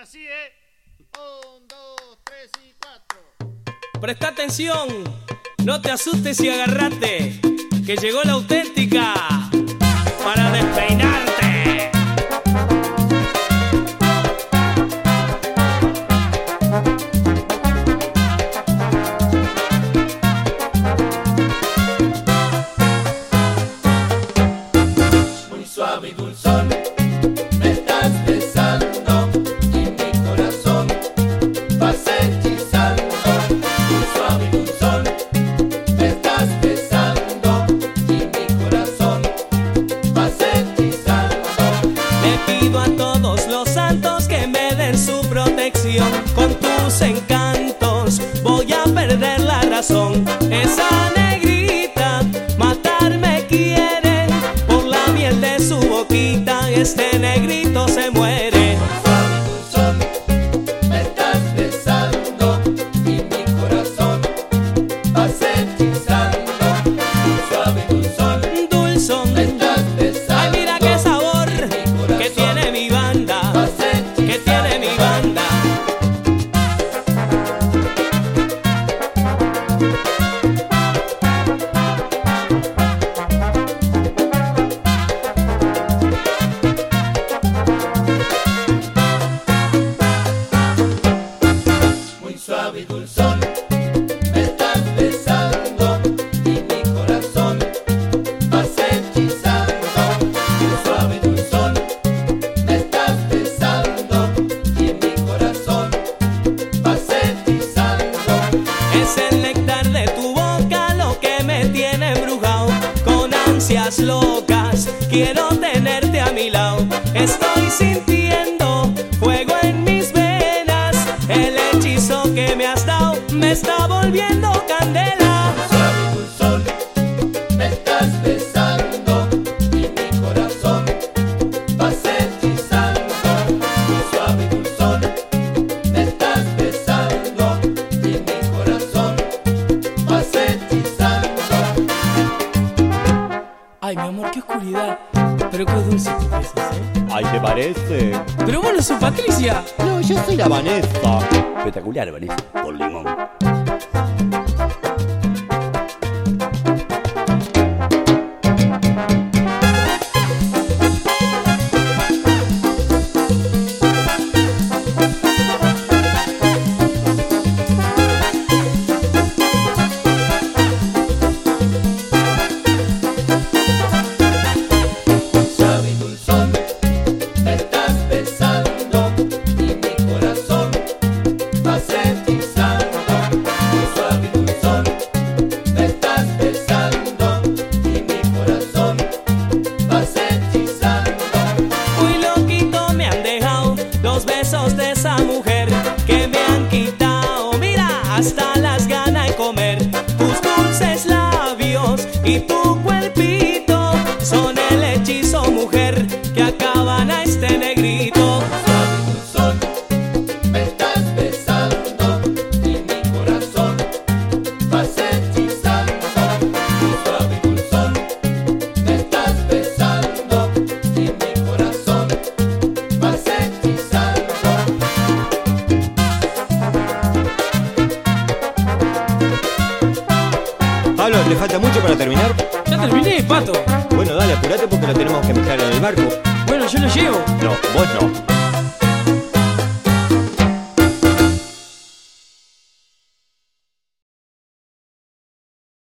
ahora sí, ¿eh? Un, dos, tres y cuatro. Presta atención, no te asustes y agarrate, que llegó la auténtica Con tus encantos locas quiero tenerte a mi lado. Estoy sintiendo me está volviendo candela. Suave dulzón. Me estás besando y mi corazón vas hechizando. Suave dulzón. Me estás besando y mi corazón vas hechizando. Ay, mi amor, qué oscuridad. Pero qué dulce tus besos, ¿eh? Ay, ¿te parece? Pero vos no sos Patricia. No, yo soy la Vanessa. Espectacular, Vanessa, por limón. Y tu Pablo, ¿te falta mucho para terminar? Ya terminé, pato. Bueno, dale, apurate porque lo tenemos que mezclar en el barco. Bueno, yo lo llevo. No, vos no.